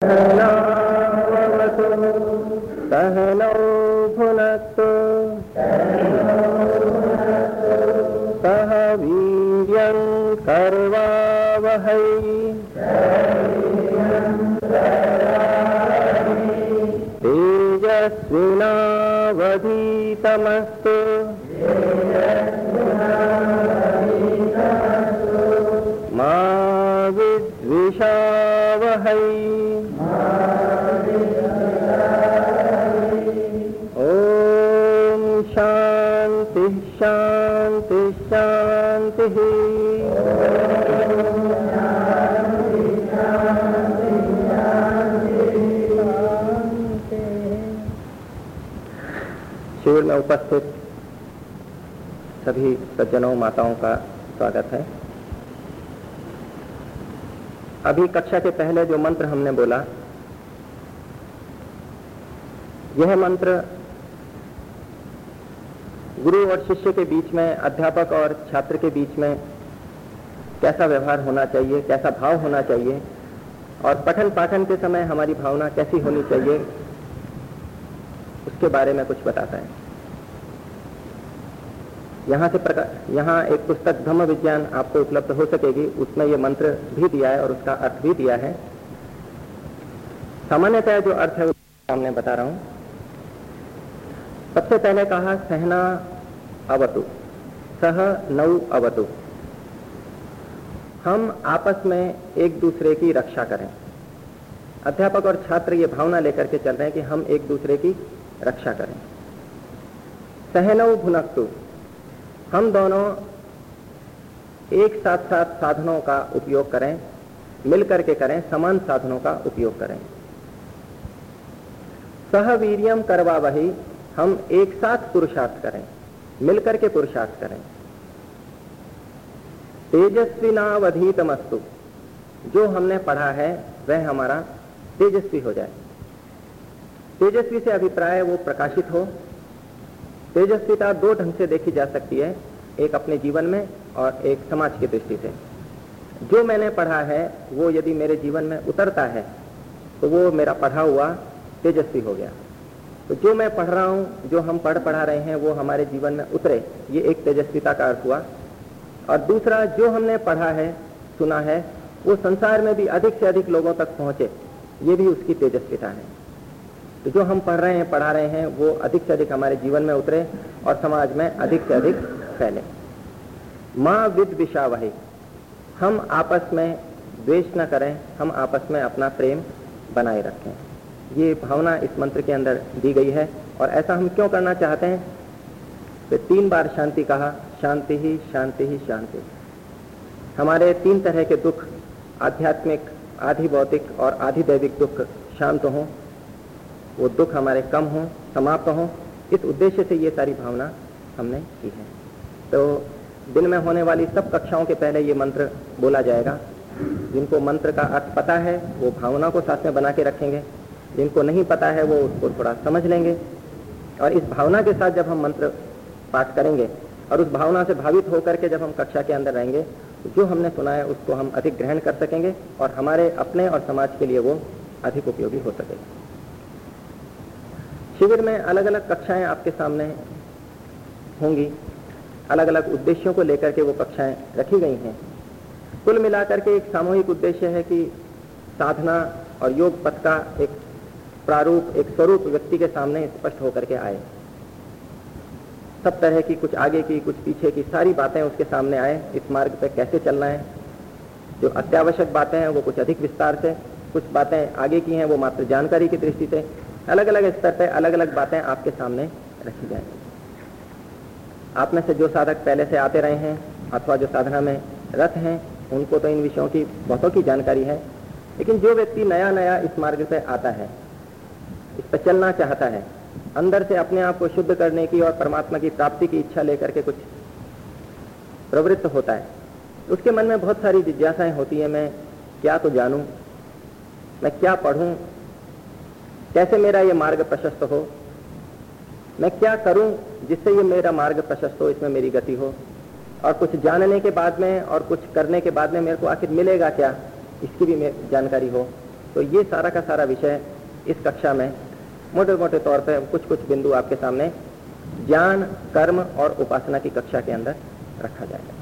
Uh... उपस्थित सभी सज्जनों, माताओं का स्वागत है। अभी कक्षा के पहले जो मंत्र हमने बोला, यह मंत्र गुरु और शिष्य के बीच में, अध्यापक और छात्र के बीच में कैसा व्यवहार होना चाहिए, कैसा भाव होना चाहिए और पठन पाठन के समय हमारी भावना कैसी होनी चाहिए, उसके बारे में कुछ बताता है। यहाँ से यहाँ एक पुस्तक ब्रह्म विज्ञान आपको उपलब्ध हो सकेगी। उसमें ये मंत्र भी दिया है और उसका अर्थ भी दिया है। सामान्यतः जो अर्थ है सामने बता रहा हूँ। सबसे पहले कहा, सहना अवतु। सह नौ अवतु। हम आपस में एक दूसरे की रक्षा करें। अध्यापक और छात्र ये भावना लेकर के चल रहे हैं कि हम एक दूसरे की रक्षा करें। सहनव भुनक्तु। हम दोनों एक साथ साथ साधनों का उपयोग करें, मिलकर के करें, समान साधनों का उपयोग करें। सह वीरियम करवा वही हम एक साथ पुरुषार्थ करें, मिलकर के पुरुषार्थ करें। तेजस्विनावधीतमस्तु जो हमने पढ़ा है, वह हमारा तेजस्वी हो जाए। तेजस्वी से अभिप्राय वो प्रकाशित हो तेजस्विता दो ढंग से देखी जा सकती है, एक अपने जीवन में और एक समाज की दृष्टि से। जो मैंने पढ़ा है, वो यदि मेरे जीवन में उतरता है तो वो मेरा पढ़ा हुआ तेजस्वी हो गया। तो जो मैं पढ़ रहा हूँ, जो हम पढ़ पढ़ा रहे हैं, वो हमारे जीवन में उतरे, ये एक तेजस्विता का अर्थ हुआ। और दूसरा, जो हमने पढ़ा है, सुना है, वो संसार में भी अधिक से अधिक लोगों तक पहुँचे, ये भी उसकी तेजस्विता है। तो जो हम पढ़ रहे हैं, पढ़ा रहे हैं, वो अधिक से अधिक हमारे जीवन में उतरे और समाज में अधिक से अधिक फैले। माँ विद विषा वही। हम आपस में द्वेष न करें, हम आपस में अपना प्रेम बनाए रखें। ये भावना इस मंत्र के अंदर दी गई है और ऐसा हम क्यों करना चाहते हैं? तो तीन बार शांति कहा, शांति ही शांति ही, शांति। हमारे तीन तरह के दुख, आध्यात्मिक, आधि भौतिक और आधि दैविक दुख शांत हों। वो दुख हमारे कम हों, समाप्त हों। इस उद्देश्य से ये सारी भावना हमने की है। तो दिन में होने वाली सब कक्षाओं के पहले ये मंत्र बोला जाएगा। जिनको मंत्र का अर्थ पता है, वो भावना को साथ में बना के रखेंगे। जिनको नहीं पता है, वो उसको थोड़ा समझ लेंगे। और इस भावना के साथ जब हम मंत्र पाठ करेंगे, और उस भावना से भावित होकर के जब हम कक्षा के अंदर रहेंगे तो जो हमने सुना है, उसको हम अधिक ग्रहण कर सकेंगे, और हमारे अपने और समाज के लिए वो अधिक उपयोगी हो सकेगा। शिविर में अलग अलग कक्षाएँ आपके सामने होंगी। अलग अलग उद्देश्यों को लेकर के वो कक्षाएँ रखी गई हैं। कुल मिलाकर के एक सामूहिक उद्देश्य है कि साधना और योग पथ का एक प्रारूप, एक स्वरूप व्यक्ति के सामने स्पष्ट होकर के आए। सब तरह की, कुछ आगे की, कुछ पीछे की सारी बातें उसके सामने आए, इस मार्ग पर कैसे चलना है। जो अत्यावश्यक बातें हैं, वो कुछ अधिक विस्तार से, कुछ बातें आगे की हैं, वो मात्र जानकारी की दृष्टि से। अलग अलग स्तर पर अलग अलग बातें आपके सामने रखी जाए। आप में से जो साधक पहले से आते रहे हैं, अथवा जो साधना में रत हैं, उनको तो इन विषयों की बहुतों की जानकारी है। लेकिन जो व्यक्ति नया नया इस मार्ग पे आता है, इस पर चलना चाहता है, अंदर से अपने आप को शुद्ध करने की और परमात्मा की प्राप्ति की इच्छा लेकर के कुछ प्रवृत्त होता है, उसके मन में बहुत सारी जिज्ञासाएँ होती है, मैं क्या तो जानूं, मैं क्या पढ़ूं कैसे मेरा ये मार्ग प्रशस्त हो? मैं क्या करूँ जिससे ये मेरा मार्ग प्रशस्त हो, इसमें मेरी गति हो? और कुछ जानने के बाद में और कुछ करने के बाद में मेरे को आखिर मिलेगा क्या? इसकी भी जानकारी हो। तो ये सारा का सारा विषय इस कक्षा में मोटे मोटे तौर पर कुछ कुछ बिंदु आपके सामने ज्ञान, कर्म और उपासना की कक्षा के अंदर रखा जाएगा।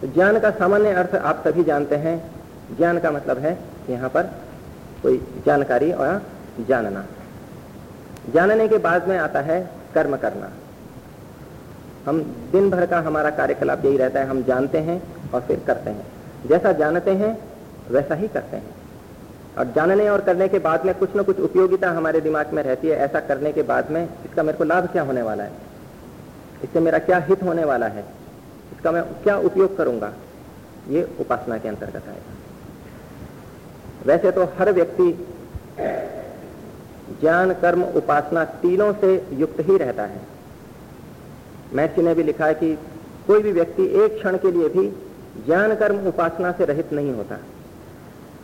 तो ज्ञान का सामान्य अर्थ आप सभी जानते हैं। ज्ञान का मतलब है यहाँ पर कोई जानकारी और जानना। जानने के बाद में आता है कर्म करना। हम दिन भर का हमारा कार्यकलाप यही रहता है, हम जानते हैं और फिर करते हैं। जैसा जानते हैं, वैसा ही करते हैं। और जानने और करने के बाद में कुछ न कुछ उपयोगिता हमारे दिमाग में रहती है। ऐसा करने के बाद में इसका मेरे को लाभ क्या होने वाला है? इससे मेरा क्या हित होने वाला है? इसका मैं क्या उपयोग करूँगा? ये उपासना के अंतर्गत आएगा। वैसे तो हर व्यक्ति ज्ञान, कर्म, उपासना तीनों से युक्त ही रहता है। महर्षि ने भी लिखा है कि कोई भी व्यक्ति एक क्षण के लिए भी ज्ञान, कर्म, उपासना से रहित नहीं होता।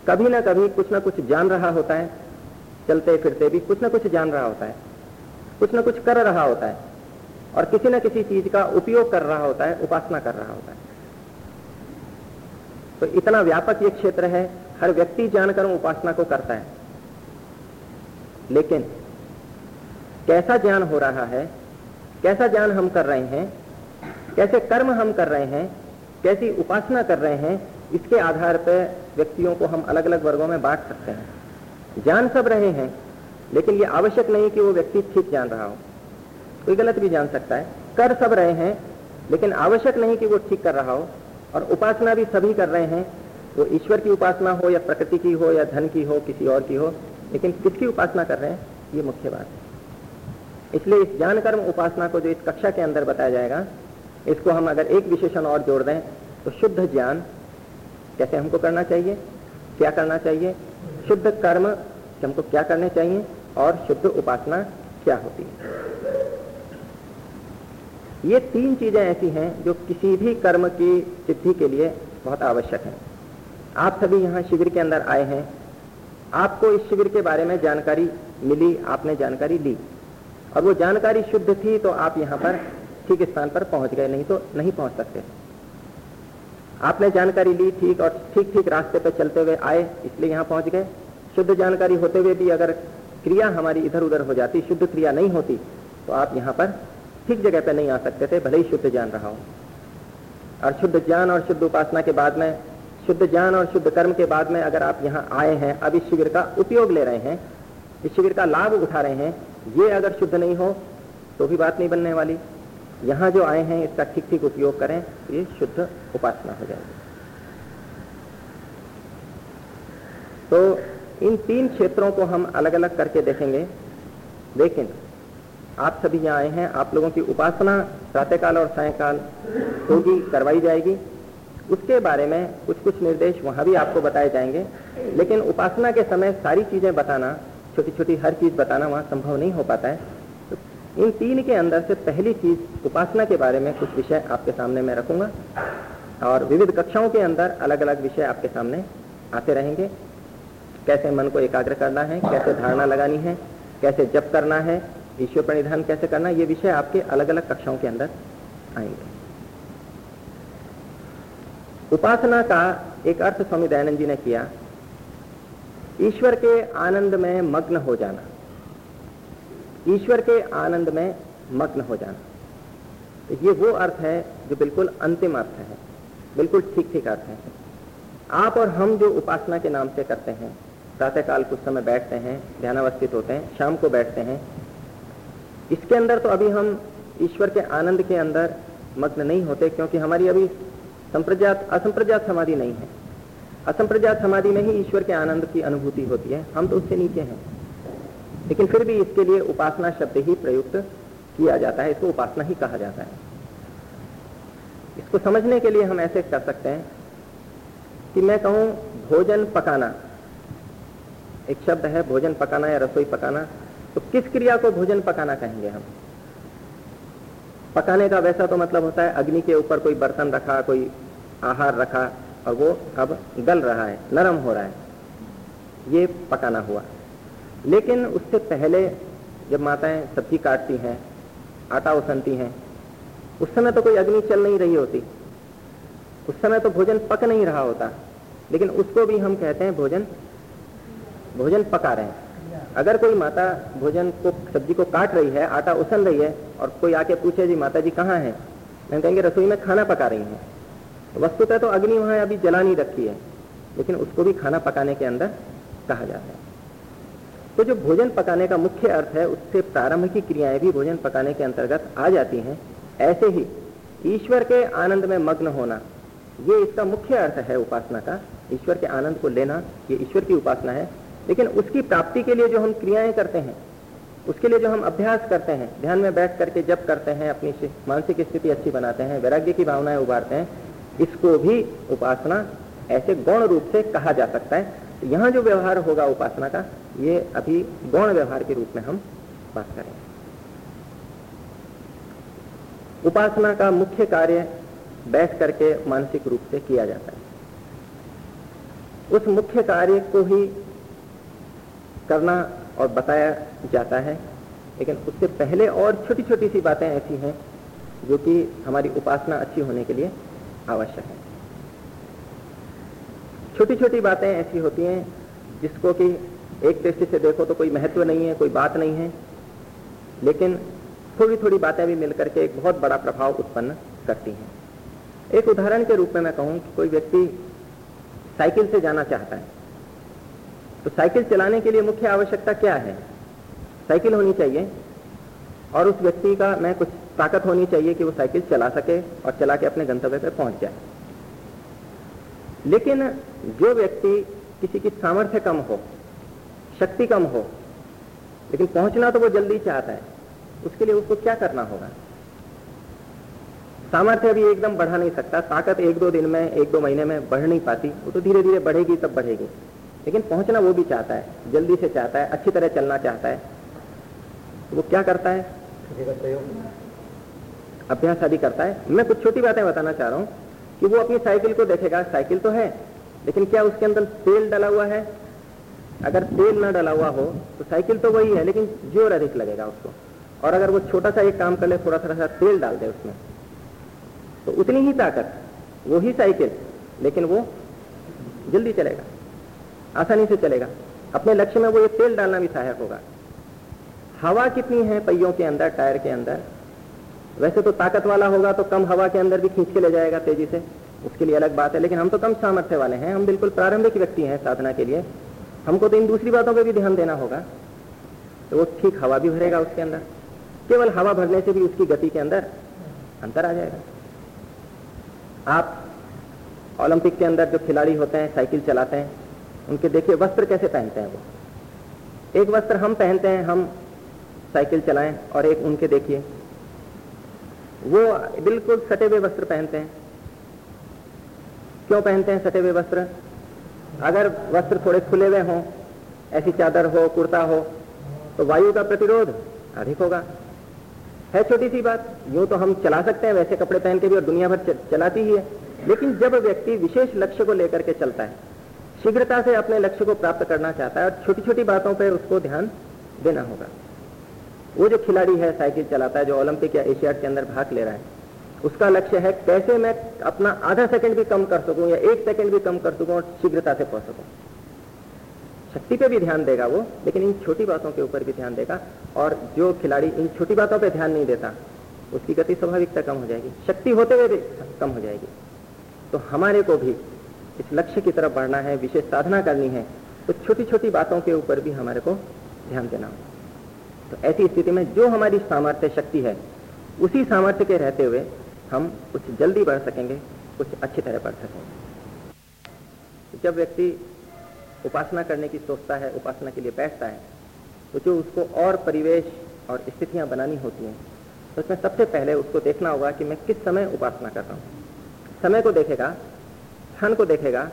कभी ना कभी कुछ ना कुछ जान रहा होता है, चलते फिरते भी कुछ ना कुछ जान रहा होता है, कुछ ना कुछ कर रहा होता है और किसी ना किसी चीज़ का उपयोग कर रहा होता है, उपासना कर रहा होता है। तो इतना व्यापक ये क्षेत्र है हर व्यक्ति जानकर उपासना को करता है। लेकिन, कैसा ज्ञान हो रहा है? कैसा ज्ञान हम कर रहे हैं? कैसे कर्म हम कर रहे हैं? कैसी उपासना कर रहे हैं? इसके आधार पर व्यक्तियों को हम अलग अलग वर्गों में बांट सकते हैं। जान सब रहे हैं, लेकिन ये आवश्यक नहीं कि वो व्यक्ति ठीक जान रहा हो। कोई गलत भी जान सकता है। कर सब रहे हैं, लेकिन आवश्यक नहीं कि वो ठीक कर रहा हो। और उपासना भी सभी कर रहे हैं वो ईश्वर की उपासना हो या प्रकृति की हो या धन की हो, किसी और की हो, लेकिन किसकी उपासना कर रहे हैं, ये मुख्य बात है। इसलिए इस ज्ञान कर्म उपासना को जो इस कक्षा के अंदर बताया जाएगा, इसको हम अगर एक विशेषण और जोड़ दें तो शुद्ध ज्ञान कैसे हमको करना चाहिए, क्या करना चाहिए, शुद्ध कर्म हमको क्या करने चाहिए, और शुद्ध उपासना क्या होती है। ये तीन चीज़ें ऐसी हैं जो किसी भी कर्म की सिद्धि के लिए बहुत आवश्यक है। आप सभी यहाँ शिविर के अंदर आए हैं। आपको इस शिविर के बारे में जानकारी मिली, आपने जानकारी ली। और वो जानकारी शुद्ध थी तो आप यहाँ पर ठीक स्थान पर पहुँच गए, नहीं तो नहीं पहुँच सकते। आपने जानकारी ली ठीक और ठीक ठीक रास्ते पर चलते हुए आए, इसलिए यहाँ पहुँच गए। शुद्ध जानकारी होते हुए भी अगर क्रिया हमारी इधर उधर हो जाती, शुद्ध क्रिया नहीं होती तो आप यहाँ पर ठीक जगह पर नहीं आ सकते थे, भले ही शुद्ध ज्ञान रहा हो। और शुद्ध ज्ञान और शुद्ध उपासना के बाद में शुद्ध ज्ञान और शुद्ध कर्म के बाद में अगर आप यहाँ आए हैं, अब इस शिविर का उपयोग ले रहे हैं, इस शिविर का लाभ उठा रहे हैं, ये अगर शुद्ध नहीं हो तो भी बात नहीं बनने वाली। यहाँ जो आए हैं, इसका ठीक ठीक उपयोग करें, ये शुद्ध उपासना हो जाएगी। तो इन तीन क्षेत्रों को हम अलग अलग करके देखेंगे। लेकिन आप सभी यहाँ आए हैं, आप लोगों की उपासना प्रातःकाल और सायकाल होगी, करवाई जाएगी। उसके बारे में कुछ कुछ निर्देश वहाँ भी आपको बताए जाएँगे। लेकिन उपासना के समय सारी चीज़ें बताना छोटी छोटी हर चीज़ बताना वहाँ संभव नहीं हो पाता है। तो इन तीन के अंदर से पहली चीज़ उपासना के बारे में कुछ विषय आपके सामने मैं रखूँगा। और विविध कक्षाओं के अंदर अलग अलग विषय आपके सामने आते रहेंगे। कैसे मन को एकाग्र करना है, कैसे धारणा लगानी है, कैसे जप करना है, ईश्वर प्रणिधान कैसे करना ये विषय आपके अलग अलग कक्षाओं के अंदर आएँगे। उपासना का एक अर्थ स्वामी दयानंद जी ने किया। ईश्वर के आनंद में मग्न हो जाना। ईश्वर के आनंद में मग्न हो जाना। तो ये वो अर्थ है जो बिल्कुल अंतिम अर्थ है। बिल्कुल ठीक ठीक अर्थ है। आप और हम जो उपासना के नाम से करते हैं, प्रातःकाल कुछ समय बैठते हैं, ध्यानावस्थित होते हैं, शाम को बैठते हैं, इसके अंदर तो अभी हम ईश्वर के आनंद के अंदर मग्न नहीं होते, क्योंकि हमारी अभी संप्रजात असंप्रजात समाधि नहीं है। असंप्रजात समाधि में ही ईश्वर के आनंद की अनुभूति होती है। हम तो उससे नीचे हैं। लेकिन फिर भी इसके लिए उपासना शब्द ही प्रयुक्त किया जाता है। इसको उपासना ही कहा जाता है। इसको समझने के लिए हम ऐसे कर सकते हैं कि मैं कहूँ, भोजन पकाना। एक शब्द है, भोजन पकाना या रसोई पकाना। तो किस क्रिया को भोजन पकाना कहेंगे हम? पकाने का वैसा तो मतलब होता है, अग्नि के ऊपर कोई बर्तन रखा, कोई आहार रखा, और वो अब गल रहा है, नरम हो रहा है। ये पकाना हुआ। लेकिन उससे पहले जब माताएँ सब्ज़ी काटती हैं, आटा उसनती हैं, उस समय तो कोई अग्नि चल नहीं रही होती। उस समय तो भोजन पक नहीं रहा होता। लेकिन उसको भी हम कहते हैं भोजन भोजन पका रहे हैं। अगर कोई माता भोजन को, सब्ज़ी को काट रही है, आटा उसन रही है और कोई आके पूछे, जी माता जी कहाँ है? मैं कहेंगे रसोई में खाना पका रही हैं। वस्तुतः तो अग्नि वहाँ अभी जला नहीं रखी है। लेकिन उसको भी खाना पकाने के अंदर कहा जाता है। तो जो भोजन पकाने का मुख्य अर्थ है, उससे प्रारंभ की क्रियाएँ भी भोजन पकाने के अंतर्गत आ जाती हैं। ऐसे ही ईश्वर के आनंद में मग्न होना, ये इसका मुख्य अर्थ है उपासना का। ईश्वर के आनंद को लेना, ये ईश्वर की उपासना है। लेकिन उसकी प्राप्ति के लिए जो हम क्रियाएँ करते हैं उसके लिए जो हम अभ्यास करते हैं, ध्यान में बैठ करके जब करते हैं, अपनी मानसिक स्थिति अच्छी बनाते हैं, वैराग्य की भावनाएँ उबारते हैं, इसको भी उपासना ऐसे गौण रूप से कहा जा सकता है। तो यहाँ जो व्यवहार होगा उपासना का, ये अभी गौण व्यवहार के रूप में हम बात करें उपासना का मुख्य कार्य बैठ करके मानसिक रूप से किया जाता है। उस मुख्य कार्य को ही करना और बताया जाता है। लेकिन उससे पहले और छोटी छोटी सी बातें ऐसी हैं जो कि हमारी उपासना अच्छी होने के लिए आवश्यक है। छोटी छोटी बातें ऐसी होती हैं जिसको कि एक दृष्टि से देखो तो कोई महत्व नहीं है, कोई बात नहीं है। लेकिन थोड़ी थोड़ी बातें भी मिलकर के एक बहुत बड़ा प्रभाव उत्पन्न करती हैं। एक उदाहरण के रूप में मैं कहूँ कि कोई व्यक्ति साइकिल से जाना चाहता है। तो साइकिल चलाने के लिए मुख्य आवश्यकता क्या है? साइकिल होनी चाहिए। और उस व्यक्ति का मैं कुछ ताकत होनी चाहिए कि वो साइकिल चला सके और चला के अपने गंतव्य पर पहुँच जाए। लेकिन जो व्यक्ति किसी की सामर्थ्य कम हो, शक्ति कम हो, लेकिन पहुँचना तो वो जल्दी चाहता है, उसके लिए उसको क्या करना होगा? सामर्थ्य अभी एकदम बढ़ा नहीं सकता, ताकत एक दो दिन में, एक दो महीने में बढ़ नहीं पाती, वो तो धीरे धीरे बढ़ेगी, तब बढ़ेगी। लेकिन पहुँचना वो भी चाहता है जल्दी से चाहता है अच्छी तरह चलना चाहता है। तो वो क्या करता है? अभ्यास आदि करता है। मैं कुछ छोटी बातें बताना चाह रहा हूँ कि वो अपनी साइकिल को देखेगा। साइकिल तो है लेकिन क्या उसके अंदर तेल डला हुआ है? अगर तेल ना डला हुआ हो तो साइकिल तो वही है लेकिन ज़ोर अधिक लगेगा उसको। और अगर वो छोटा सा एक काम कर ले थोड़ा थोड़ा सा तेल डाल दे उसमें तो उतनी ही ताकत वो ही साइकिल लेकिन वो जल्दी चलेगा। आसानी से चलेगा। अपने लक्ष्य में वो ये तेल डालना भी सहायक होगा। हवा कितनी है पहियों के अंदर, टायर के अंदर? वैसे तो ताकत वाला होगा तो कम हवा के अंदर भी खींच के ले जाएगा तेज़ी से। उसके लिए अलग बात है, लेकिन हम तो कम सामर्थ्य वाले हैं। हम बिल्कुल प्रारंभिक व्यक्ति हैं साधना के लिए। हमको तो इन दूसरी बातों पर भी ध्यान देना होगा। तो वो ठीक हवा भी भरेगा उसके अंदर। केवल हवा भरने से भी उसकी गति के अंदर अंतर आ जाएगा। आप ओलंपिक के अंदर जो खिलाड़ी होते हैं, साइकिल चलाते हैं उनके देखिए, वस्त्र कैसे पहनते हैं वो? एक वस्त्र हम पहनते हैं, हम साइकिल चलाएँ और एक उनके देखिए। वो बिल्कुल सटे हुए वस्त्र पहनते हैं। क्यों पहनते हैं सटे हुए वस्त्र? अगर वस्त्र थोड़े खुले हुए हों, ऐसी चादर हो, कुर्ता हो तो वायु का प्रतिरोध अधिक होगा। है छोटी सी बात, यूँ तो हम चला सकते हैं वैसे कपड़े पहन के भी और दुनिया भर चलाती ही है। लेकिन जब व्यक्ति विशेष लक्ष्य को लेकर के चलता है शीघ्रता से अपने लक्ष्य को प्राप्त करना चाहता है और छोटी छोटी बातों पर उसको ध्यान देना होगा। वो जो खिलाड़ी है साइकिल चलाता है, जो ओलंपिक या एशियाड के अंदर भाग ले रहा है, उसका लक्ष्य है कैसे मैं अपना आधा सेकंड भी कम कर सकूँ या एक सेकंड भी कम कर सकूँ और शीघ्रता से पहुँच सकूँ। शक्ति पे भी ध्यान देगा वो, लेकिन इन छोटी बातों के ऊपर भी ध्यान देगा और जो खिलाड़ी इन छोटी बातों पे ध्यान नहीं देता, उसकी गति स्वाभाविकता कम हो जाएगी। शक्ति होते हुए भी कम हो जाएगी। तो हमारे को भी इस लक्ष्य की तरफ़ बढ़ना है, विशेष साधना करनी है तो छोटी छोटी बातों के ऊपर भी हमारे को ध्यान देना तो ऐसी स्थिति में जो हमारी सामर्थ्य शक्ति है, उसी सामर्थ्य के रहते हुए हम कुछ जल्दी बढ़ सकेंगे, कुछ अच्छी तरह बढ़ सकेंगे। जब व्यक्ति उपासना करने की सोचता है, उपासना के लिए बैठता है तो जो उसको और परिवेश और स्थितियाँ बनानी होती हैं तो उसमें सबसे पहले उसको देखना होगा कि मैं किस समय उपासना कर रहा हूँ। समय को देखेगा स्थान को देखेगा,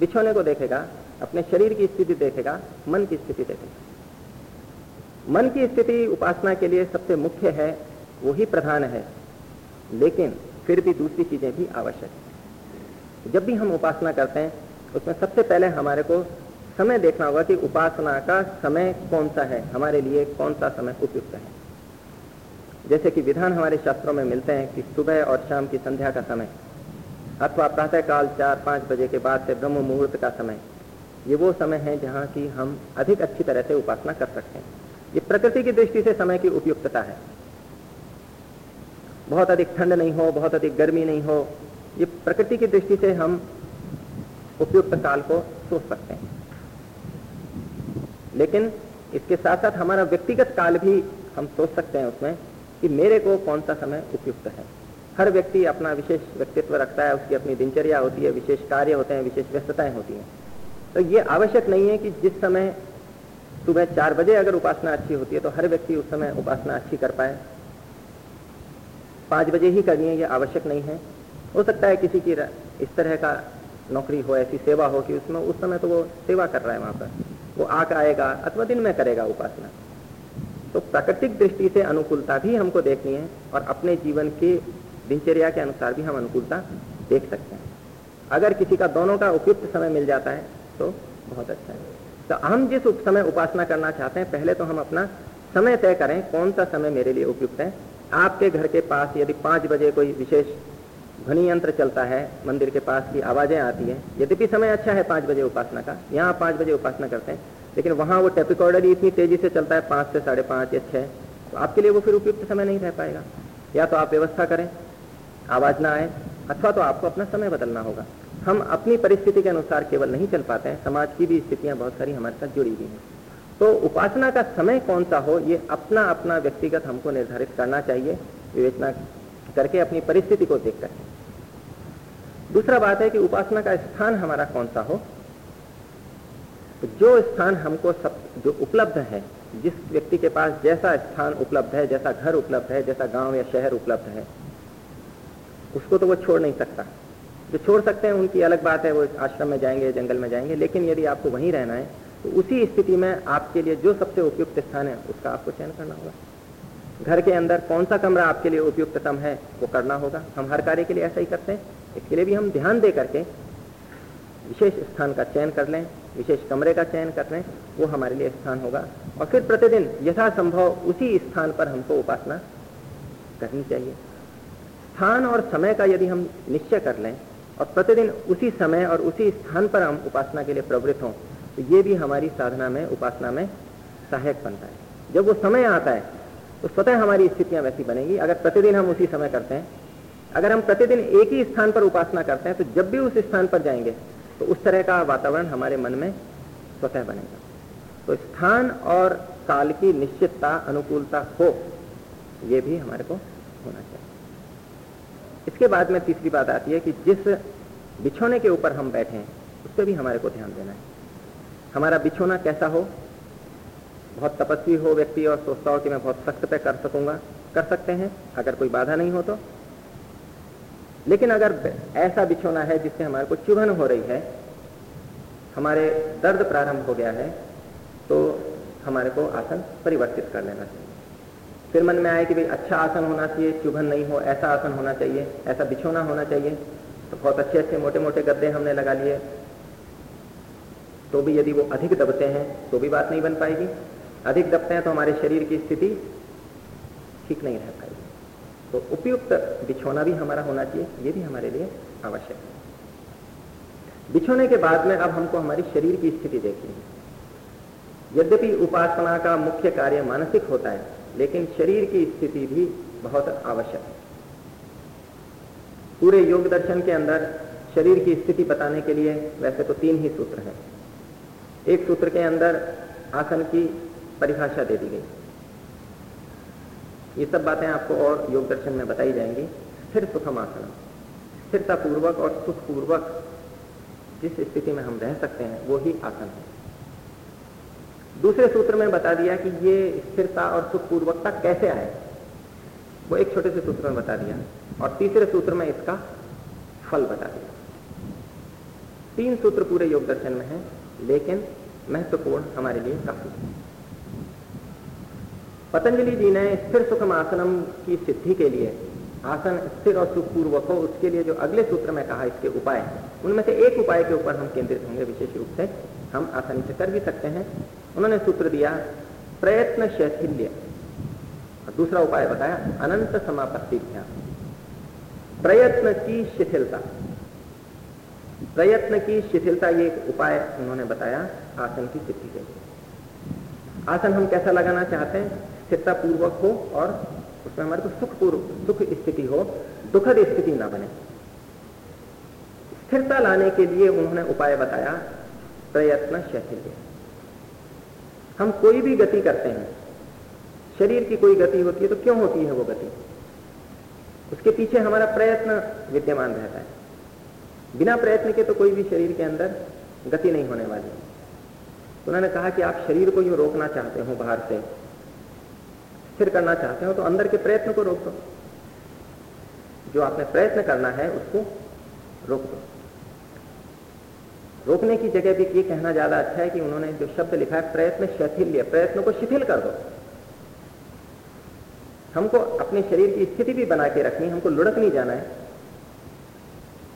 बिछोने को देखेगा, अपने शरीर की स्थिति देखेगा, मन की स्थिति देखेगा। मन की स्थिति उपासना के लिए सबसे मुख्य है वो ही प्रधान है, लेकिन फिर भी दूसरी चीज़ें भी आवश्यक है। जब भी हम उपासना करते हैं, उसमें सबसे पहले हमारे को समय देखना होगा कि उपासना का समय कौन सा है, हमारे लिए कौन सा समय उपयुक्त है। जैसे कि विधान हमारे शास्त्रों में मिलते हैं कि सुबह और शाम की संध्या का समय। अथवा प्रातः काल चार, पाँच बजे के बाद से ब्रह्म मुहूर्त का समय। ये वो समय है जहाँ की हम अधिक अच्छी तरह से उपासना कर सकते हैं। ये प्रकृति की दृष्टि से समय की उपयुक्तता है। बहुत अधिक ठंड नहीं हो, बहुत अधिक गर्मी नहीं हो, ये प्रकृति की दृष्टि से हम उपयुक्त काल को सोच सकते हैं। लेकिन इसके साथ साथ हमारा व्यक्तिगत काल भी हम सोच सकते हैं उसमें कि मेरे को कौन सा समय उपयुक्त है। हर व्यक्ति अपना विशेष व्यक्तित्व रखता है, उसकी अपनी दिनचर्या होती है, विशेष कार्य होते हैं, विशेष व्यस्तताएँ होती हैं। तो ये आवश्यक नहीं है कि जिस समय सुबह चार बजे अगर उपासना अच्छी होती है तो हर व्यक्ति उस समय उपासना अच्छी कर पाए। पाँच बजे ही करनी है, ये आवश्यक नहीं है। हो सकता है किसी की इस तरह का नौकरी हो, ऐसी सेवा हो कि उसमें, उस समय तो वो सेवा कर रहा है वहाँ पर। वो आक आएगा, अथवा दिन में करेगा उपासना। तो प्राकृतिक दृष्टि से अनुकूलता भी हमको देखनी है, और अपने जीवन की दिनचर्या के अनुसार भी हम अनुकूलता देख सकते हैं। अगर किसी का दोनों का उपयुक्त समय मिल जाता है तो बहुत अच्छा है। तो हम जिस उप समय उपासना करना चाहते हैं, पहले तो हम अपना समय तय करें, कौन सा समय मेरे लिए उपयुक्त है। आपके घर के पास यदि पाँच बजे कोई विशेष ध्वनि यंत्र चलता है, मंदिर के पास की आवाज़ें आती हैं, यद्यपि समय अच्छा है पाँच बजे उपासना का, यहाँ पाँच बजे उपासना करते हैं, लेकिन वहाँ वो टेपिकॉर्डर इतनी तेज़ी से चलता है, पाँच से साढ़े पाँच या छह तो आपके लिए वो फिर उपयुक्त समय नहीं रह पाएगा। या तो आप व्यवस्था करें आवाज़ ना आए, अथवा तो आपको अपना समय बदलना होगा। हम अपनी परिस्थिति के अनुसार केवल नहीं चल पाते हैं, समाज की भी स्थितियाँ बहुत सारी हमारे साथ जुड़ी हुई हैं। तो उपासना का समय कौन सा हो, ये अपना अपना व्यक्तिगत हमको निर्धारित करना चाहिए, विवेचना करके अपनी परिस्थिति को देख करके दूसरा बात है कि उपासना का स्थान हमारा कौन सा हो? तो जो स्थान हमको सब, जो उपलब्ध है, जिस व्यक्ति के पास जैसा स्थान उपलब्ध है, जैसा घर उपलब्ध है, जैसा गाँव या शहर उपलब्ध है उसको तो वो छोड़ नहीं सकता। जो छोड़ सकते हैं, उनकी अलग बात है, वो आश्रम में जाएँगे, जंगल में जाएँगे, लेकिन यदि आपको वहीं रहना है तो उसी स्थिति में आपके लिए जो सबसे उपयुक्त स्थान है, उसका आपको चयन करना होगा। घर के अंदर कौन सा कमरा आपके लिए उपयुक्ततम है, वो करना होगा। हम हर कार्य के लिए ऐसा ही करते हैं। इसके लिए भी हम ध्यान दे करके विशेष स्थान का चयन कर लें, विशेष कमरे का चयन कर लें, वो हमारे लिए स्थान होगा। और फिर प्रतिदिन यथासंभव उसी स्थान पर हमको उपासना करनी चाहिए। स्थान और समय का यदि हम निश्चय कर लें और प्रतिदिन उसी समय और उसी स्थान पर हम उपासना के लिए प्रवृत्त हों तो ये भी हमारी साधना में, उपासना में सहायक बनता है। जब वो समय आता है तो स्वतः हमारी स्थितियाँ वैसी बनेगी। अगर प्रतिदिन हम उसी समय करते हैं, अगर हम प्रतिदिन एक ही स्थान पर उपासना करते हैं तो जब भी उस स्थान पर जाएँगे तो उस तरह का वातावरण हमारे मन में स्वतः बनेगा। तो स्थान और काल की निश्चितता, अनुकूलता हो, ये भी हमारे को होना चाहिए। इसके बाद में तीसरी बात आती है कि जिस बिछोने के ऊपर हम बैठे हैं, उस पर भी हमारे को ध्यान देना है। हमारा बिछोना कैसा हो? बहुत तपस्वी हो व्यक्ति और सोचता हो कि मैं बहुत सख्त पे कर सकूँगा। कर सकते हैं, अगर कोई बाधा नहीं हो तो। लेकिन अगर ऐसा बिछोना है जिससे हमारे को चुभन हो रही है, हमारे दर्द प्रारंभ हो गया है तो हमारे को आसन परिवर्तित कर लेना चाहिए। फिर मन में आए कि भाई अच्छा आसन होना चाहिए, चुभन नहीं हो, ऐसा आसन होना चाहिए, ऐसा बिछोना होना चाहिए। तो बहुत अच्छे अच्छे मोटे मोटे गद्दे हमने लगा लिए। तो भी यदि वो अधिक दबते हैं तो भी बात नहीं बन पाएगी। अधिक दबते हैं तो हमारे शरीर की स्थिति ठीक नहीं रह पाएगी। तो उपयुक्त बिछोना भी हमारा होना चाहिए, ये भी हमारे लिए आवश्यक है। बिछोने के बाद में अब हमको हमारी शरीर की स्थिति देखनी है। यद्यपि उपासना का मुख्य कार्य मानसिक होता है लेकिन शरीर की स्थिति भी बहुत आवश्यक है। पूरे योग दर्शन के अंदर शरीर की स्थिति बताने के लिए वैसे तो तीन ही सूत्र हैं। एक सूत्र के अंदर आसन की परिभाषा दे दी गई। ये सब बातें आपको और योग दर्शन में बताई जाएँगी। स्थिर सुखम आसन स्थिरता पूर्वक और सुखपूर्वक जिस स्थिति में हम रह सकते हैं, वो ही आसन है। दूसरे सूत्र में बता दिया कि ये स्थिरता और सुखपूर्वकता कैसे आए? वो एक छोटे से सूत्र में बता दिया और तीसरे सूत्र में इसका फल बता दिया। तीन सूत्र पूरे योग दर्शन में है, लेकिन महत्वपूर्ण हमारे लिए काफ़ी पतंजलि जी ने स्थिर सुखम आसनम की सिद्धि के लिए, आसन स्थिर और सुखपूर्वक हो, उसके लिए जो अगले सूत्र में कहा, इसके उपाय उनमें से एक उपाय के ऊपर हम केंद्रित होंगे, विशेष रूप से हम आसानी से कर भी सकते हैं। उन्होंने सूत्र दिया प्रयत्न शैथिल्य दूसरा उपाय बताया, अनंत समापत्ति ध्यान। प्रयत्न की शिथिलता। प्रयत्न की शिथिलता ये एक उपाय उन्होंने बताया, आसन की सिद्धि के लिए। आसन हम कैसा लगाना चाहते हैं? स्थिरता पूर्वक हो और उसमें हमारे को सुख पूर्व सुख स्थिति हो, दुखद स्थिति ना बने। स्थिरता लाने के लिए उन्होंने उपाय बताया प्रयत्न शैथिल्य हम कोई भी गति करते हैं, शरीर की कोई गति होती है तो क्यों होती है वो गति? उसके पीछे हमारा प्रयत्न विद्यमान रहता है। बिना प्रयत्न के तो कोई भी शरीर के अंदर गति नहीं होने वाली तो उन्होंने कहा कि आप शरीर को यूँ रोकना चाहते हो बाहर से, स्थिर करना चाहते हो तो अंदर के प्रयत्न को रोक दो। जो आपने प्रयत्न करना है उसको रोक दो। रोकने की जगह भी ये कहना ज़्यादा अच्छा है कि उन्होंने जो शब्द लिखा है, प्रयत्न शिथिल्य प्रयत्न को शिथिल कर दो। हमको अपने शरीर की स्थिति भी बना के रखनी हमको लुढ़क नहीं जाना है।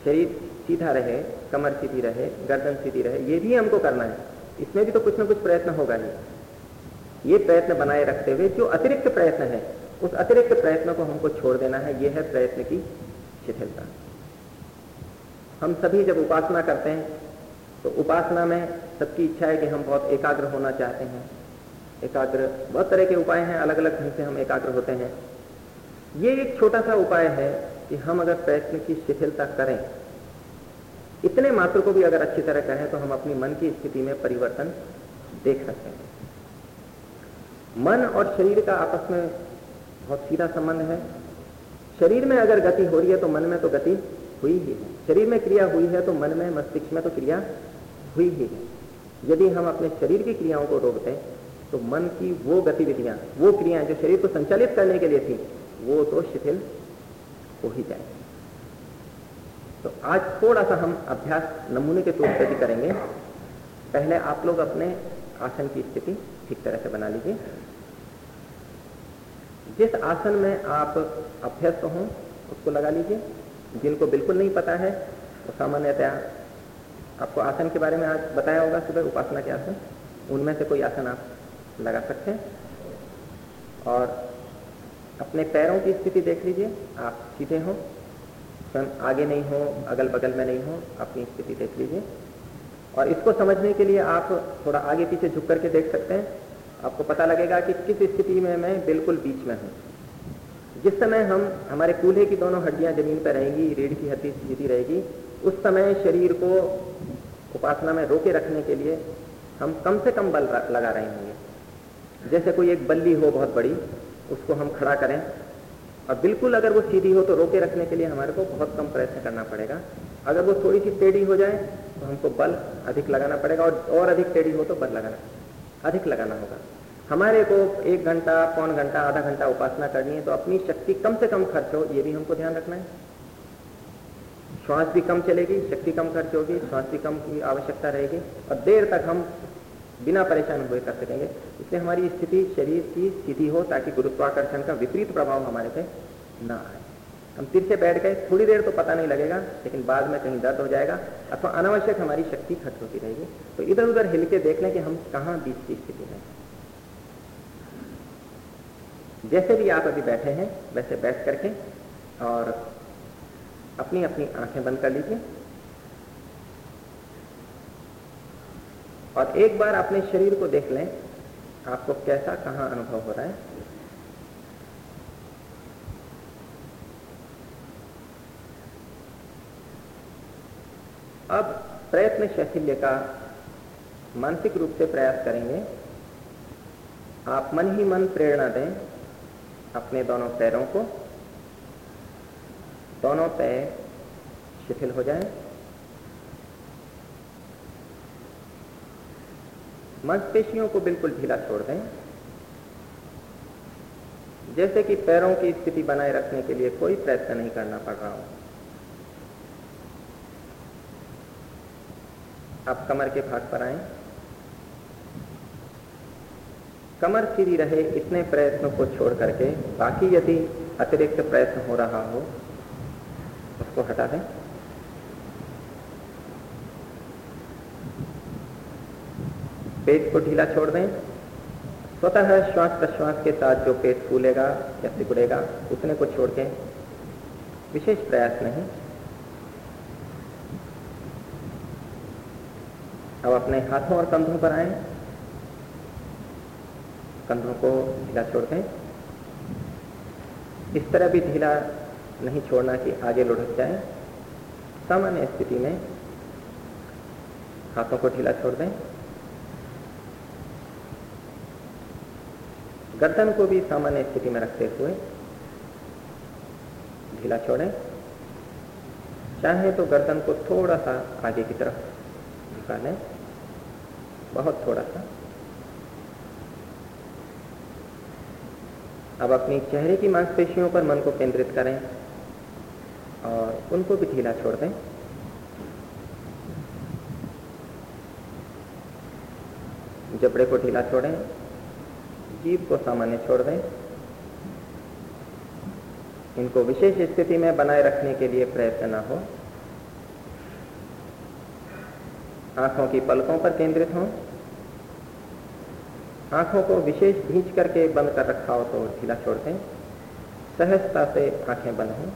शरीर सीधा रहे, कमर सीधी रहे, गर्दन सीधी रहे, ये भी हमको करना है। इसमें भी तो कुछ ना कुछ प्रयत्न होगा ही। ये प्रयत्न बनाए रखते हुए जो अतिरिक्त प्रयत्न है, उस अतिरिक्त प्रयत्न को हमको छोड़ देना है, ये है प्रयत्न की शिथिलता। हम सभी जब उपासना करते हैं तो उपासना में सबकी इच्छा है कि हम बहुत एकाग्र होना चाहते हैं। एकाग्र, बहुत तरह के उपाय हैं अलग अलग ढंग से हम एकाग्र होते हैं। ये एक छोटा सा उपाय है कि हम अगर प्रयत्न की शिथिलता करें, इतने मात्र को भी अगर अच्छी तरह करें तो हम अपनी मन की स्थिति में परिवर्तन देख सकते हैं। मन और शरीर का आपस में बहुत सीधा संबंध है। शरीर में अगर गति हो रही है तो मन में तो गति हुई ही है। शरीर में क्रिया हुई है तो मन में मस्तिष्क में तो क्रिया हुई ही है। यदि हम अपने शरीर की क्रियाओं को रोक दें तो मन की वो गतिविधियाँ, वो क्रियाएँ जो शरीर को संचालित करने के लिए थी, वो तो शिथिल हो ही जाए। तो आज थोड़ा सा हम अभ्यास नमूने के तौर पर भी करेंगे। पहले आप लोग अपने आसन की स्थिति ठीक तरह से बना लीजिए। जिस आसन में आप अभ्यस्त हों, उसको लगा लीजिए। जिनको बिल्कुल नहीं पता है तो सामान्यतया आपको आसन के बारे में आज बताया होगा सुबह उपासना के आसन। उनमें से कोई आसन आप लगा सकते हैं। और अपने पैरों की स्थिति देख लीजिए। आप सीधे हों, स्वयं आगे नहीं हो अगल बगल में नहीं हो, अपनी स्थिति देख लीजिए। और इसको समझने के लिए आप थोड़ा आगे पीछे झुक करके देख सकते हैं। आपको पता लगेगा कि किस स्थिति में मैं बिल्कुल बीच में हूँ। जिस समय हम, हमारे कूल्हे की दोनों हड्डियाँ ज़मीन पर रहेंगी, रीढ़ की हड्डी सीधी रहेगी, उस समय शरीर को उपासना में रोके रखने के लिए हम कम से कम बल लगा रहे होंगे। जैसे कोई एक बल्ली हो बहुत बड़ी, उसको हम खड़ा करें। और बिल्कुल अगर वो सीधी हो तो रोके रखने के लिए हमारे को बहुत कम प्रयत्न करना पड़ेगा। अगर वो थोड़ी सी टेढ़ी हो जाए तो हमको बल अधिक लगाना पड़ेगा और और अधिक टेढ़ी हो तो बल लगाना, अधिक लगाना होगा। हमारे को एक घंटा, पौन घंटा, आधा घंटा उपासना करनी है तो अपनी शक्ति कम से कम खर्च हो, ये भी हमको ध्यान रखना है। श्वास भी कम चलेगी, शक्ति कम खर्च होगी, श्वास भी कम की आवश्यकता रहेगी और देर तक हम बिना परेशान हुए कर सकेंगे। इसलिए हमारी स्थिति शरीर की स्थिति हो ताकि गुरुत्वाकर्षण का विपरीत प्रभाव हमारे पे ना आए। हम फिर से बैठ गए, थोड़ी देर तो पता नहीं लगेगा, लेकिन बाद में कहीं दर्द हो जाएगा अथवा अनावश्यक हमारी शक्ति खर्च होती रहेगी। तो इधर उधर हिल के देख लें कि हम कहाँ बीच की स्थिति में जैसे भी आप अभी बैठे हैं, वैसे बैठ करके और अपनी अपनी आँखें बंद कर लीजिए। और एक बार अपने शरीर को देख लें, आपको कैसा, कहाँ अनुभव हो रहा है। अब प्रयत्न शैथिल्य का मानसिक रूप से प्रयास करेंगे। आप मन ही मन प्रेरणा दें अपने दोनों पैरों को। दोनों पैर शिथिल हो जाए। मांसपेशियों को बिल्कुल ढीला छोड़ दें। जैसे कि पैरों की स्थिति बनाए रखने के लिए कोई प्रयत्न नहीं करना पड़ रहा हो। आप कमर के भाग पर आए। कमर सीधी रहे इतने प्रयत्नों को छोड़ करके, बाकी यदि अतिरिक्त प्रयत्न हो रहा हो उसको हटा दें। पेट को ढीला छोड़ दें। स्वतः श्वास प्रश्वास के साथ जो पेट फूलेगा या सिकुड़ेगा उतने को छोड़ दें। विशेष प्रयास नहीं। अब अपने हाथों और कंधों पर आए। कंधों को ढीला छोड़ दें। इस तरह भी ढीला नहीं छोड़ना कि आगे लुढ़क जाए। सामान्य स्थिति में हाथों को ढीला छोड़ दें। गर्दन को भी सामान्य स्थिति में रखते हुए ढीला छोड़ें। चाहे तो गर्दन को थोड़ा सा आगे की तरफ़ झुका लें बहुत थोड़ा सा। अब अपनी चेहरे की मांसपेशियों पर मन को केंद्रित करें। और उनको भी ढीला छोड़ दें। जबड़े को ढीला छोड़ें जीव को सामान्य छोड़ दें। इनको विशेष स्थिति में बनाए रखने के लिए प्रयत्न न हो। आँखों की पलकों पर केंद्रित हों। आँखों को विशेष भींच करके बंद कर रखा हो तो ढीला छोड़ दें। सहजता से आँखें बंद हों।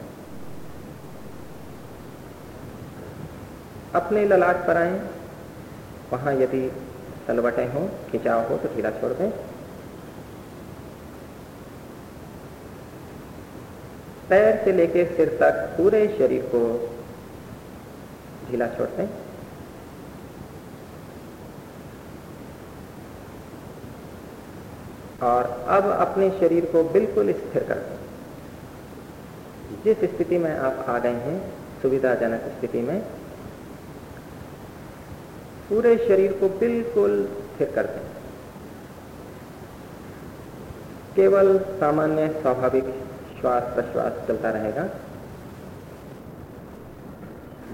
अपने ललाट पर आए। वहाँ यदि तलवटें हों, खिंचाव हो तो ढीला छोड़ दें। पैर से लेकर सिर तक पूरे शरीर को ढीला छोड़ते हैं और अब अपने शरीर को बिल्कुल स्थिर कर दें। जिस स्थिति में आप आ गए हैं, सुविधाजनक स्थिति में पूरे शरीर को बिल्कुल स्थिर कर दें। केवल सामान्य स्वाभाविक श्वास प्रश्वास चलता रहेगा।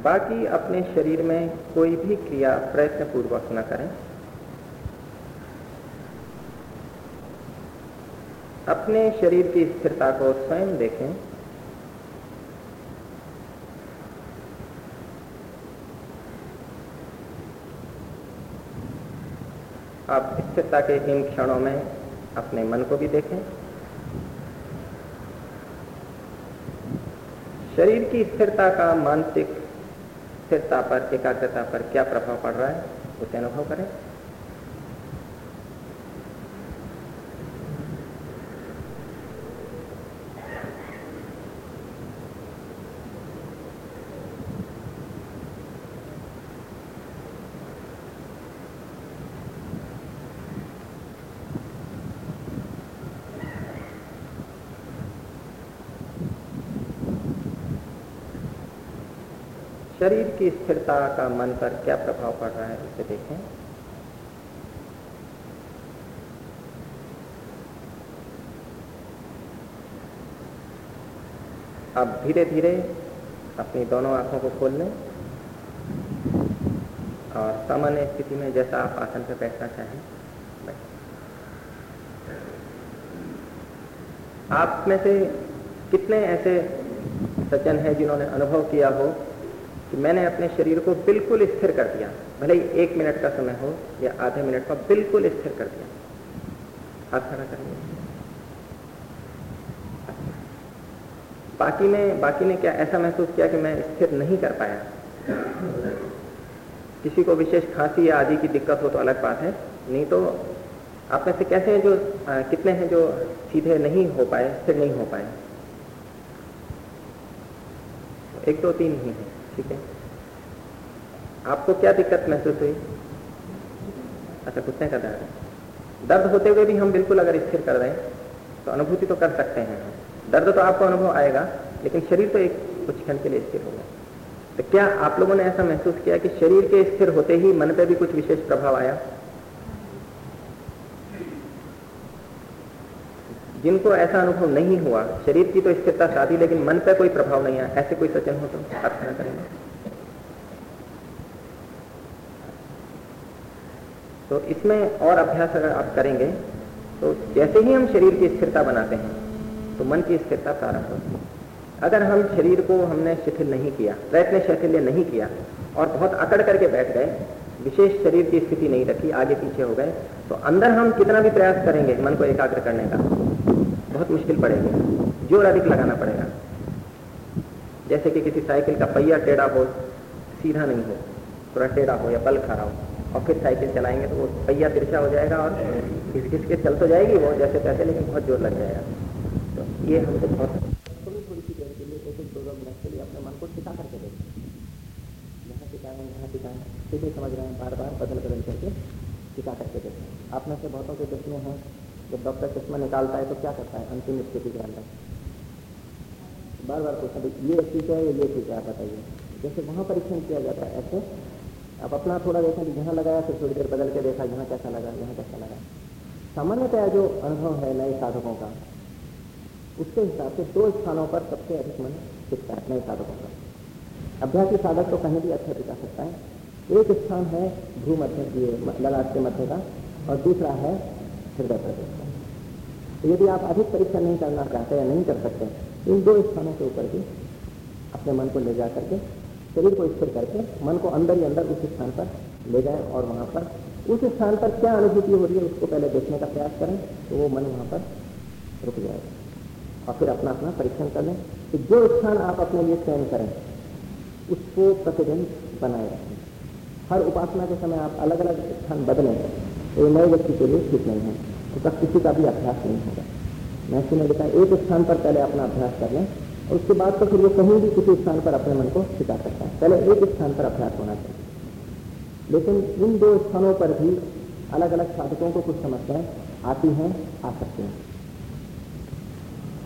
बाकी अपने शरीर में कोई भी क्रिया प्रयत्न पूर्वक न करें। अपने शरीर की स्थिरता को स्वयं देखें। आप स्थिरता के इन क्षणों में अपने मन को भी देखें। शरीर की स्थिरता का मानसिक स्थिरता पर, एकाग्रता पर क्या प्रभाव पड़ रहा है, उसे अनुभव करें। शरीर की स्थिरता का मन पर क्या प्रभाव पड़ रहा है, इसे देखें। अब धीरे धीरे अपनी दोनों आँखों को खोल लें और सामान्य स्थिति में जैसा आप आसन पर बैठना चाहें आप में से कितने ऐसे सज्जन हैं जिन्होंने अनुभव किया हो? कि मैंने अपने शरीर को बिल्कुल स्थिर कर दिया। भले ही एक मिनट का समय हो या आधे मिनट का बिल्कुल स्थिर कर दिया। हाथ खड़ा करेंगे बाकी में बाकी ने क्या ऐसा महसूस किया कि मैं स्थिर नहीं कर पाया? किसी को विशेष खांसी या आदि की दिक्कत हो तो अलग बात है। नहीं तो आप में से कैसे हैं जो आ, कितने हैं जो सीधे नहीं हो पाए स्थिर नहीं हो पाए? एक दो तो तीन ही है। ठीक है। आपको क्या दिक्कत महसूस हुई? अच्छा घुटने का दर्द। दर्द होते हुए भी हम बिल्कुल अगर स्थिर कर रहे हैं तो अनुभूति तो कर सकते हैं दर्द तो आपको अनुभव आएगा, लेकिन शरीर तो एक कुछ क्षण के लिए स्थिर होगा। तो क्या आप लोगों ने ऐसा महसूस किया कि शरीर के स्थिर होते ही मन पे भी कुछ विशेष प्रभाव आया? जिनको ऐसा अनुभव नहीं हुआ, शरीर की तो स्थिरता शादी लेकिन मन पर कोई प्रभाव नहीं आया। ऐसे कोई सचन हो तो प्रार्थना करेंगे। तो इसमें और अभ्यास अगर आप करेंगे तो जैसे ही हम शरीर की स्थिरता बनाते हैं तो मन की स्थिरता प्रारंभ होती है। अगर हम शरीर को हमने शिथिल नहीं किया प्रयत्न शिथिल्य नहीं किया, और बहुत अकड़ करके बैठ गए, विशेष शरीर की स्थिति नहीं रखी, आगे पीछे हो गए तो अंदर हम कितना भी प्रयास करेंगे मन को एकाग्र करने का बहुत मुश्किल पड़ेगी। ज़ोर अधिक लगाना पड़ेगा। जैसे कि किसी साइकिल का पहिया टेढ़ा हो, सीधा नहीं हो, थोड़ा टेढ़ा हो या बल खा रहा हो, और फिर साइकिल चलाएँगे तो वो पहिया तिरछा हो जाएगा और घिस घिस के चल तो जाएगी वो, जैसे तैसे, लेकिन बहुत ज़ोर लग जाएगा। तो ये हमसे बहुत थोड़ी थोड़ी सी देर के लिए एक एक दो दो मिनट के लिए अपने मन को टिका करके देखें। यहाँ टिकाएँ यहाँ टिकाएँ, फिर समझ रहे हैं बार बार बदल बदल करके टिका करके देखें। आप में से बहुतों के चश्मे हैं जब डॉक्टर चश्मा निकालता है तो क्या करता है? अंतिम स्थिति के अंदर। बार बार पूछता है ये ठीक है, ये ठीक है, आप बताइए। जैसे वहाँ परीक्षण किया जाता है, ऐसे। आप अपना थोड़ा देखें कि जहाँ लगाया, फिर थोड़ी देर बदल के देखा यहाँ कैसा लगा, यहाँ कैसा लगा। सामान्यतया जो अनुभव है नए साधकों का, उसके हिसाब से दो स्थानों पर सबसे अधिक मन टिकता है, नए साधकों का अभ्यासी साधक तो कहीं भी अच्छा टिका सकता है। एक स्थान है भू मध्य ललाट के मध्य का, और दूसरा है हृदय प्रदेश तो यदि आप अधिक परीक्षा नहीं करना चाहते या नहीं कर सकते इन दो स्थानों के ऊपर भी अपने मन को ले जा करके, शरीर को स्थिर करके, मन को अंदर ही अंदर उस स्थान पर ले जाए और वहाँ पर, उस स्थान पर क्या अनुभूति हो रही है उसको पहले देखने का प्रयास करें तो वो मन वहाँ पर रुक जाएगा और फिर अपना अपना परीक्षण कर लें कि जो स्थान आप अपने लिए चयन करें, उसको प्रतिदिन बनाए रखें। हर उपासना के समय आप अलग अलग स्थान बदलें तो ये नए व्यक्ति के लिए ठीक नहीं है। तो तब किसी का भी अभ्यास नहीं होगा। मैं ने लिखा एक स्थान पर पहले अपना अभ्यास कर लें, और उसके बाद तो फिर वो कहीं भी किसी स्थान पर अपने मन को सिखा सकता है। पहले एक स्थान पर अभ्यास होना चाहिए। लेकिन इन दो स्थानों पर भी अलग अलग साधकों को कुछ समस्याएँ आती हैं, आ सकती हैं।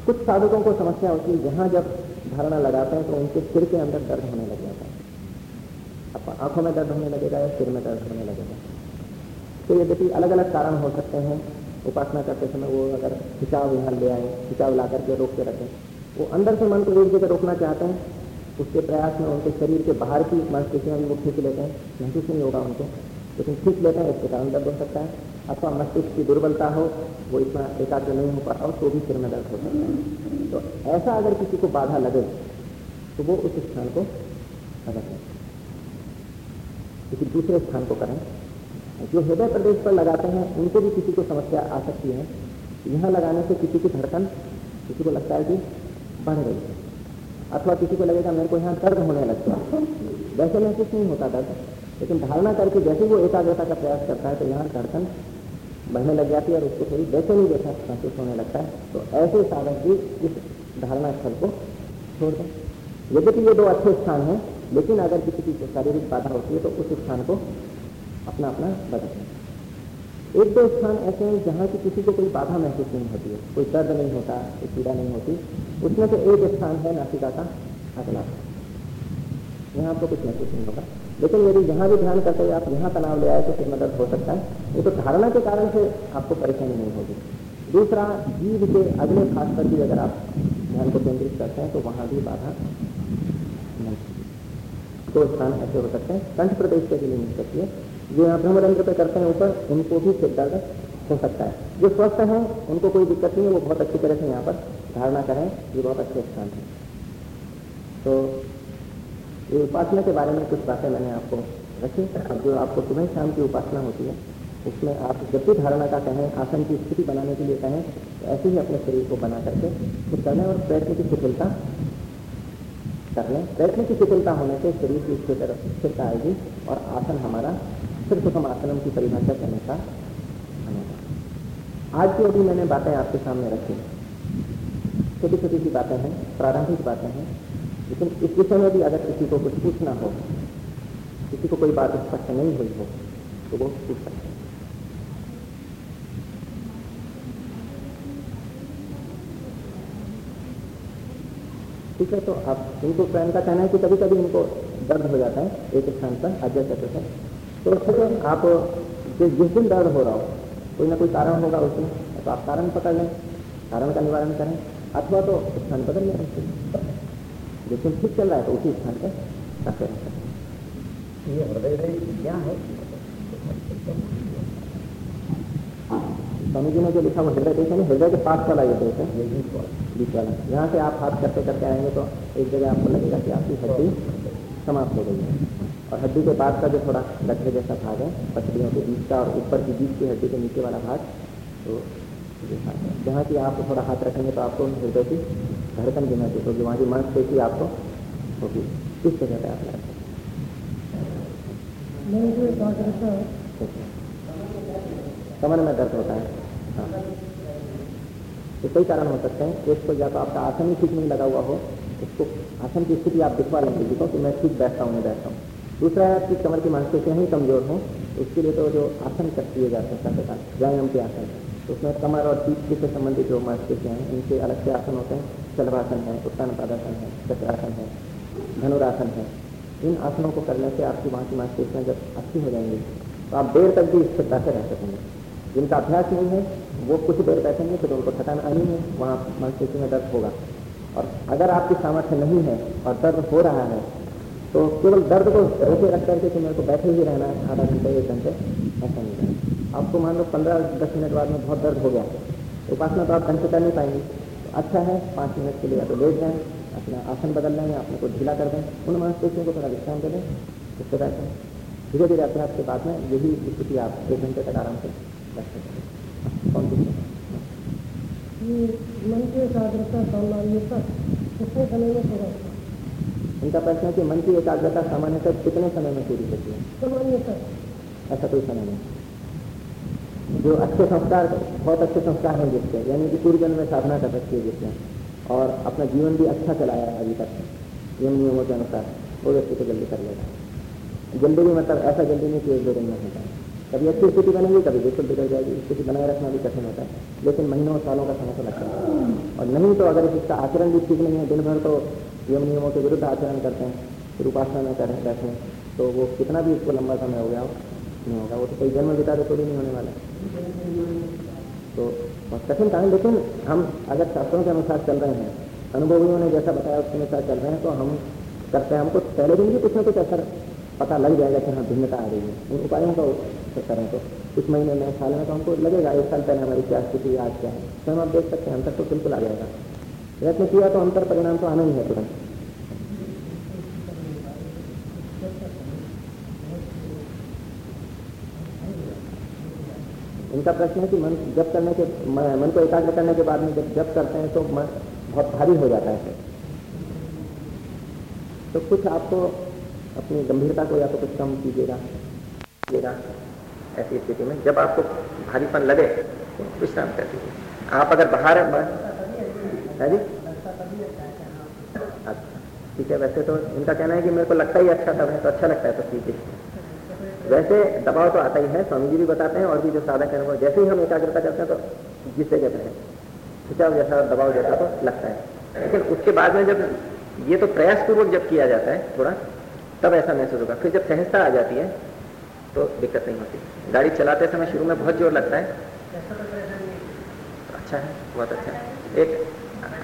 कुछ साधकों को समस्या होती है, जहाँ जब धारणा लगाते हैं तो उनके सिर के अंदर दर्द होने लग जाता है। आँखों में दर्द होने लगेगा या सिर में दर्द होने लगेगा। तो यद्यपि अलग अलग कारण हो सकते हैं। उपासना करते समय वो अगर खिंचाव यहाँ ले आए, खिंचाव ला करके रोक के रखें। वो अंदर से मन को एक जगह रोकना चाहते हैं, उसके प्रयास में उनके शरीर के बाहर की मांसपेशियाँ भी वो खींच लेते हैं। महसूस नहीं होगा उनको, लेकिन खींच लेते हैं, इसके कारण दर्द हो सकता है। अथवा मस्तिष्क की दुर्बलता हो, वो इतना एकाग्र नहीं हो पाता हो तो भी सिर में दर्द हो सकता है। तो ऐसा अगर किसी को बाधा लगे तो वो उस स्थान को अगर किसी दूसरे स्थान को करें जो हृदय प्रदेश पर लगाते हैं, उनको भी किसी को समस्या आ सकती है। यहाँ लगाने से किसी की धड़कन, किसी को लगता है कि बढ़ गई। है अथवा किसी को लगेगा, मेरे को यहाँ दर्द होने लगता है। वैसे महसूस नहीं होता दर्द, लेकिन धारणा करके जैसे वो एकाग्रता का प्रयास करता है तो यहाँ धड़कन बढ़ने लग जाती है और उसको थोड़ी नहीं देखा, महसूस होने लगता है। तो ऐसे साधक भी इस धारणा स्थल को छोड़ दें। यद्यपि ये दो अच्छे स्थान हैं, लेकिन अगर किसी की शारीरिक बाधा होती है तो उस स्थान को अपना अपना बदल एक दो स्थान ऐसे हैं जहाँ की किसी को कोई बाधा महसूस नहीं होती है, कोई दर्द नहीं होता, कोई पीड़ा नहीं होती। उसमें से एक स्थान है नासिका का अगला यहाँ आपको कुछ महसूस नहीं होगा। लेकिन यदि यहाँ भी ध्यान करते हुए आप यहाँ तनाव ले आए तो फिर मदद हो सकता है। ये तो धारणा के कारण से आपको परेशानी नहीं होगी। दूसरा, जीव के अगले खास पर भी अगर आप ध्यान को केंद्रित करते हैं तो वहाँ भी बाधा नहीं दो स्थान ऐसे हो सकते हैं। कंठ प्रदेश के लिए मिल सकती है। जो यहाँ ब्रह्मरंध्र पे करते हैं ऊपर, उनको भी सिर दर्द हो सकता है। जो स्वस्थ हैं, उनको कोई दिक्कत नहीं है, वो बहुत अच्छी तरह से यहाँ पर धारणा करें, ये बहुत अच्छे स्थान है। तो ये उपासना के बारे में कुछ बातें मैंने आपको रखी। अब जो आपको सुबह शाम की उपासना होती है, उसमें आप जब भी धारणा का कहें, आसन की स्थिति बनाने के लिए कहें तो ऐसे ही अपने शरीर को बना करके कुछ करना और प्रयत्न की शिथिलता कर लें। प्रयत्न की शिथिलता होने से शरीर की स्थिरता आएगी और आसन हमारा सिर्फ़ हम आसनम की परिभाषा के का आज जो अभी मैंने बातें आपके सामने रखी छोटी छोटी सी बातें हैं, प्रारंभिक बातें हैं, लेकिन इस विषय में भी अगर किसी को कुछ पूछना हो, किसी को कोई बात स्पष्ट नहीं हुई हो तो वो पूछ सकते हैं। ठीक है तो आप इनको स्वयं का कहना है कि कभी कभी इनको दर्द हो जाता है, एक स्थान पर से तो ठीक है आप जिस दिन दर्द हो रहा हो कोई ना कोई कारण होगा उसमें तो आप कारण पकड़ लें कारण का निवारण करें अथवा तो स्थान बदल लें। जिस दिन ठीक चल रहा है तो उसी स्थान पर रखे रहें ये हृदय क्या है? स्वामी जी ने जो लिखा वो हृदय देश है हृदय के पास वाला ये देश है बीच वाला। यहाँ से आप हाथ करते करते आएँगे तो एक जगह आपको लगेगा कि आपकी हड्डी समाप्त हो गई है। और हड्डी के बाद का जो थोड़ा गठे जैसा भाग है पसलियों के बीच का और ऊपर की बीच की हड्डी के नीचे वाला भाग तो जहाँ की आप थोड़ा हाथ रखेंगे तो आपको हृदय की धड़कन भी महसूस होगी वहाँ की मांसपेशी आपको होगी। इस जगह पर आप लगते कमर में दर्द होता है। हाँ। तो कई कारण हो सकते हैं। एक तो या तो आपका आसन ही ठीक नहीं लगा हुआ हो उसको आसन की स्थिति आप दिखवा लें किसी को कि मैं ठीक बैठता हूँ नहीं बैठता हूँ। दूसरा है कि कमर की मांसपेशियाँ ही कमज़ोर हों, उसके लिए तो जो आसन कर दिए जाते हैं साथ व्यायाम के आसन। तो उसमें कमर और पीठ से संबंधित जो मांसपेशियाँ हैं, इनके अलग से आसन होते हैं, चलवासन है उत्तान पादासन है, चक्रासन है, धनुरासन है। इन आसनों को करने से आपकी वहाँ की मांसपेशियाँ जब अच्छी हो जाएँगी तो आप देर तक भी स्थिरता से रह सकेंगे। जिनका अभ्यास नहीं है, वो कुछ देर बैठेंगे, फिर उनको थकान आनी है, वहाँ मांसपेशी में दर्द होगा। और अगर आपकी सामर्थ्य नहीं है और दर्द हो रहा है तो केवल दर्द को रोके रख करके कि मेरे को बैठे ही रहना है, आधा घंटे, एक घंटे, ऐसा नहीं है। आपको मान लो पंद्रह, दस मिनट बाद में बहुत दर्द हो गया। उपासना तो आप घंटे कर नहीं पाएँगे। तो अच्छा है, पाँच मिनट के लिए या तो लेट जाएँ, अपना आसन बदल लें, अपने को ढीला कर दें, उन मांसपेशियों को थोड़ा विश्राम दे दें उसके बाद धीरे धीरे अभ्यास के बाद में यही स्थिति आप एक घंटे तक आराम से रख सकते हैं। कौन सी? मन की एकाग्रता सामान्यता समय में इनका प्रश्न है कि मन की एकाग्रता सामान्यतः कितने समय में पूरी होती है? ऐसा कोई समय नहीं। जो अच्छे संस्कार बहुत अच्छे संस्कार हैं जिसके यानी कि पूर्व जन्म में साधना कर सकती है जिसने और अपना जीवन भी अच्छा चलाया है अभी तक। नियम नियमों के अनुसार वो व्यक्ति को जल्दी कर लेगा। जल्दी भी मतलब ऐसा जल्दी नहीं कि एक दो दिन में होता कभी अच्छी स्थिति बनेगी कभी बिल्कुल बिगड़ जाएगी। स्थिति बनाए रखना भी कठिन होता है लेकिन महीनों सालों का समय तो लगता है। और नहीं तो अगर इसका आचरण भी ठीक नहीं है दिन भर तो नियम नियमों के विरुद्ध आचरण करते हैं, फिर उपासना में कर बैठे तो वो कितना भी उसको लंबा समय हो गया हो नहीं होगा। वो तो कई जन्म बिता तो भी नहीं होने वाला। तो कठिन काम लेकिन हम अगर शास्त्रों के अनुसार चल रहे हैं, अनुभवियों ने जैसा बताया, उसके अनुसार चल रहे हैं तो हम करते हैं। हमको पहले दिन भी कुछ ना कुछ असर पता लग जाएगा कि हाँ भिन्नता आ रही है। उन उपायों का करें तो। कुछ महीने में साल में तो हमको लगेगा, एक साल पहले हमारी क्या स्थिति, आज क्या है। तो हम आप देख सकते हैं, अंतर तो बिल्कुल आ जाएगा। प्रयत्न किया तो अंतर परिणाम तो आना ही है तुरंत इनका प्रश्न है कि मन जब करने के, मन को एकाग्र करने के बाद में जब जब करते हैं तो मन बहुत भारी हो जाता है। तो कुछ आपको अपनी गंभीरता को या तो कुछ कम कीजिएगा ऐसी स्थिति में जब आपको भारीपन लगे तो विश्राम कर दीजिए। आप अगर बाहर है जी? अच्छा ठीक है, वैसे तो इनका कहना है कि मेरे को लगता ही अच्छा तब है तो अच्छा लगता है तो ठीक है। वैसे दबाव तो आता ही है स्वामी जी भी बताते हैं और भी जो साधक है वो, जैसे ही हम एकाग्रता करते हैं तो जिस जगह पर है। खिंचाव जैसा, दबाव जैसा तो लगता है। लेकिन उसके बाद में जब ये तो प्रयास पूर्वक जब किया जाता है थोड़ा, तब ऐसा महसूस होगा। फिर जब सहजता आ जाती है तो दिक्कत नहीं होती। गाड़ी चलाते समय शुरू में बहुत ज़ोर लगता है। अच्छा है, बहुत अच्छा है। एक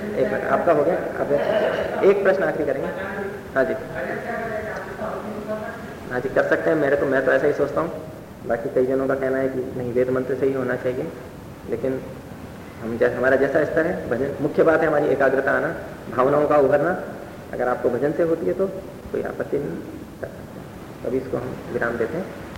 एक मिनट, आपका हो गया? अब एक प्रश्न आखिरी करेंगे? हाँ जी। हाँ जी, कर सकते हैं, मेरे को मैं तो ऐसा ही सोचता हूँ। बाकी कई जनों का कहना है कि नहीं, वेद मंत्र से ही होना चाहिए। लेकिन हम जैसे हमारा जैसा स्तर है, भजन मुख्य बात है हमारी एकाग्रता आना, भावनाओं का उभरना। अगर आपको भजन से होती है तो कोई आपत्ति नहीं। कर सकते तभी इसको हम विराम देते हैं।